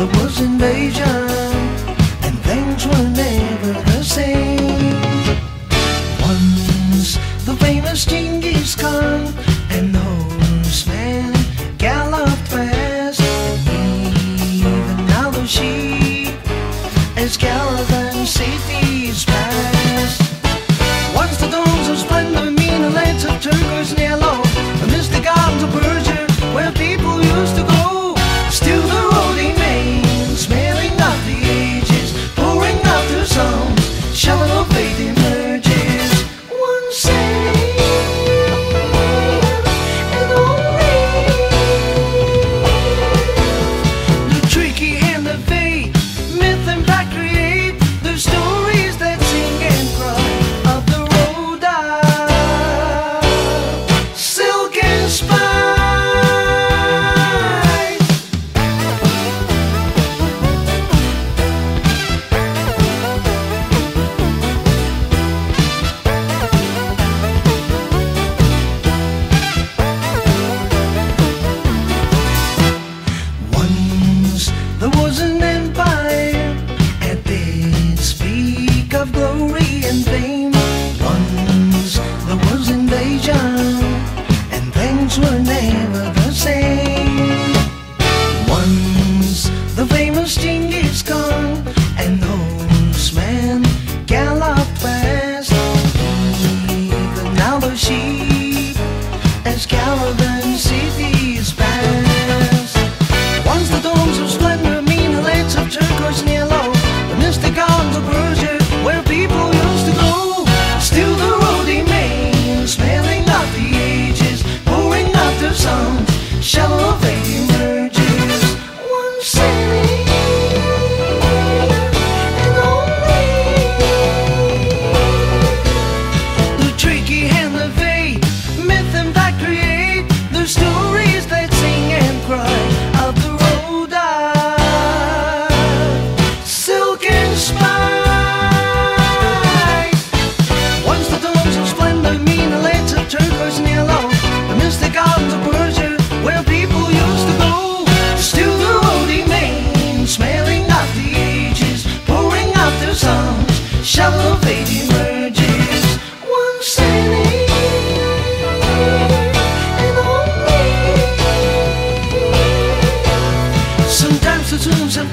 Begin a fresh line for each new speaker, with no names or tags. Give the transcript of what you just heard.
there was invasion and things were never the same. Once the famous Genghis Khan things were never the same. Once the famous Genghis Khan, and those men gallop past, even now the sheep as Caliban cities pass. Once the domes of splendor mean the lights of turquoise and yellow, the mystic arms of Persia. 这次梦想